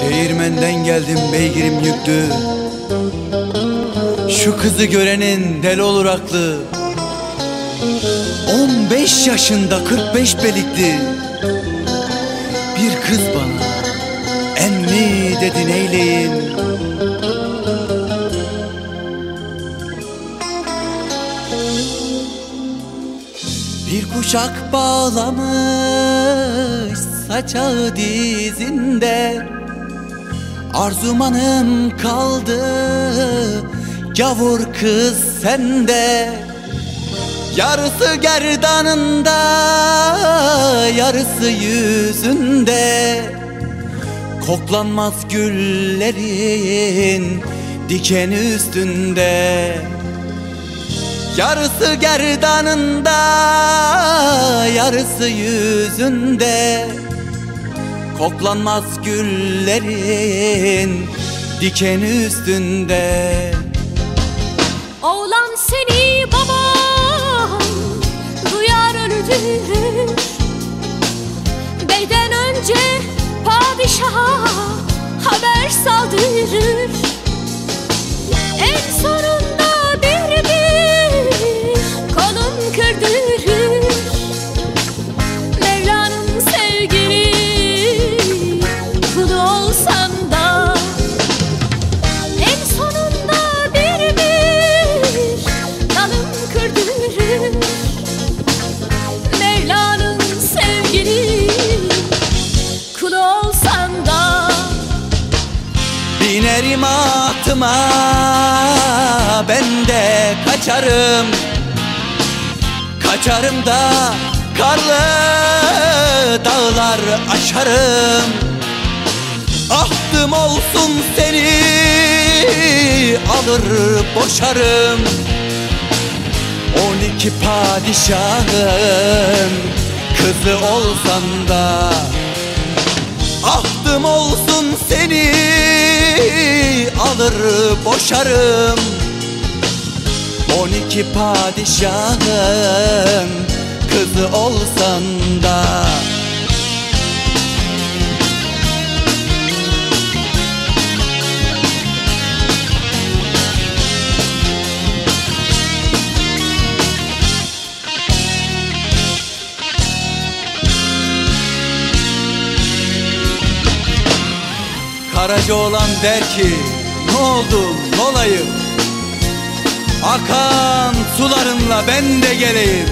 Değirmenden geldim beygirim yüklü Şu kızı görenin del olur aklı. 15 yaşında 45 belikli Bir kız bana Emmi dedi neyleyim Bir kuşak bağlamış saçağı dizinde. Arzumanım kaldı Gavur kız sende. Yarısı gerdanında Yarısı yüzünde. Koklanmaz güllerin Diken üstünde Yarısı gerdanında Yarısı yüzünde. Koklanmaz güllerin diken üstünde. Oğlan seni babam duyar öldürür. Beyden önce padişaha haber saldırır. En sonunda Binerim atıma ben de kaçarım. Kaçarım da karlı dağlar aşarım. Ahtım olsun seni alır boşarım. On iki padişahın kızı olsan da. Ahtım olsun seni alır boşarım. On iki padişahın kızı olsan da. Karaca olan der ki ne oldum olayım? Akan sularınla ben de geleyim.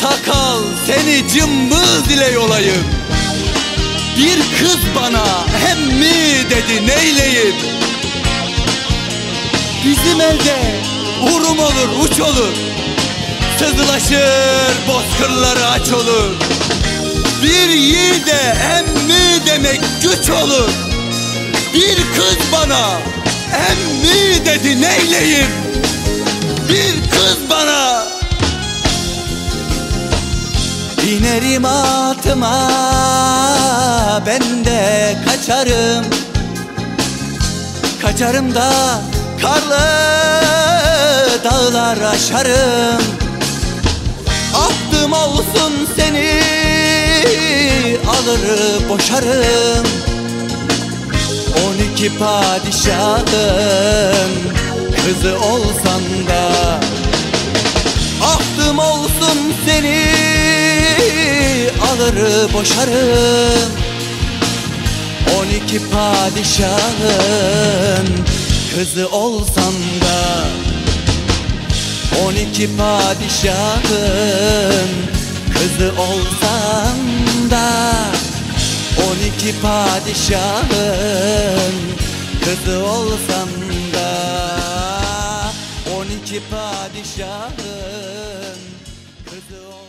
Sakal seni cımbız ile yolayım. Bir kız bana emmi dedi neyleyim? Bizim elde urum olur uç olur. Sızılaşır bozkırları aç olur. Bir yiğide emmi demek güç olur Bir kız bana emmi dedi neyleyim? Bir kız bana Binerim atıma ben de kaçarım. Kaçarım da karlı dağlar aşarım. Ahtım olsun seni alır boşarım İki padişahın kızı olsan da Ahtım olsun seni. Alır boşarım. On iki padişahın kızı olsan da On iki padişahın kızı olsan da İki padişahın kızı olsan da On iki padişahın kızı olsan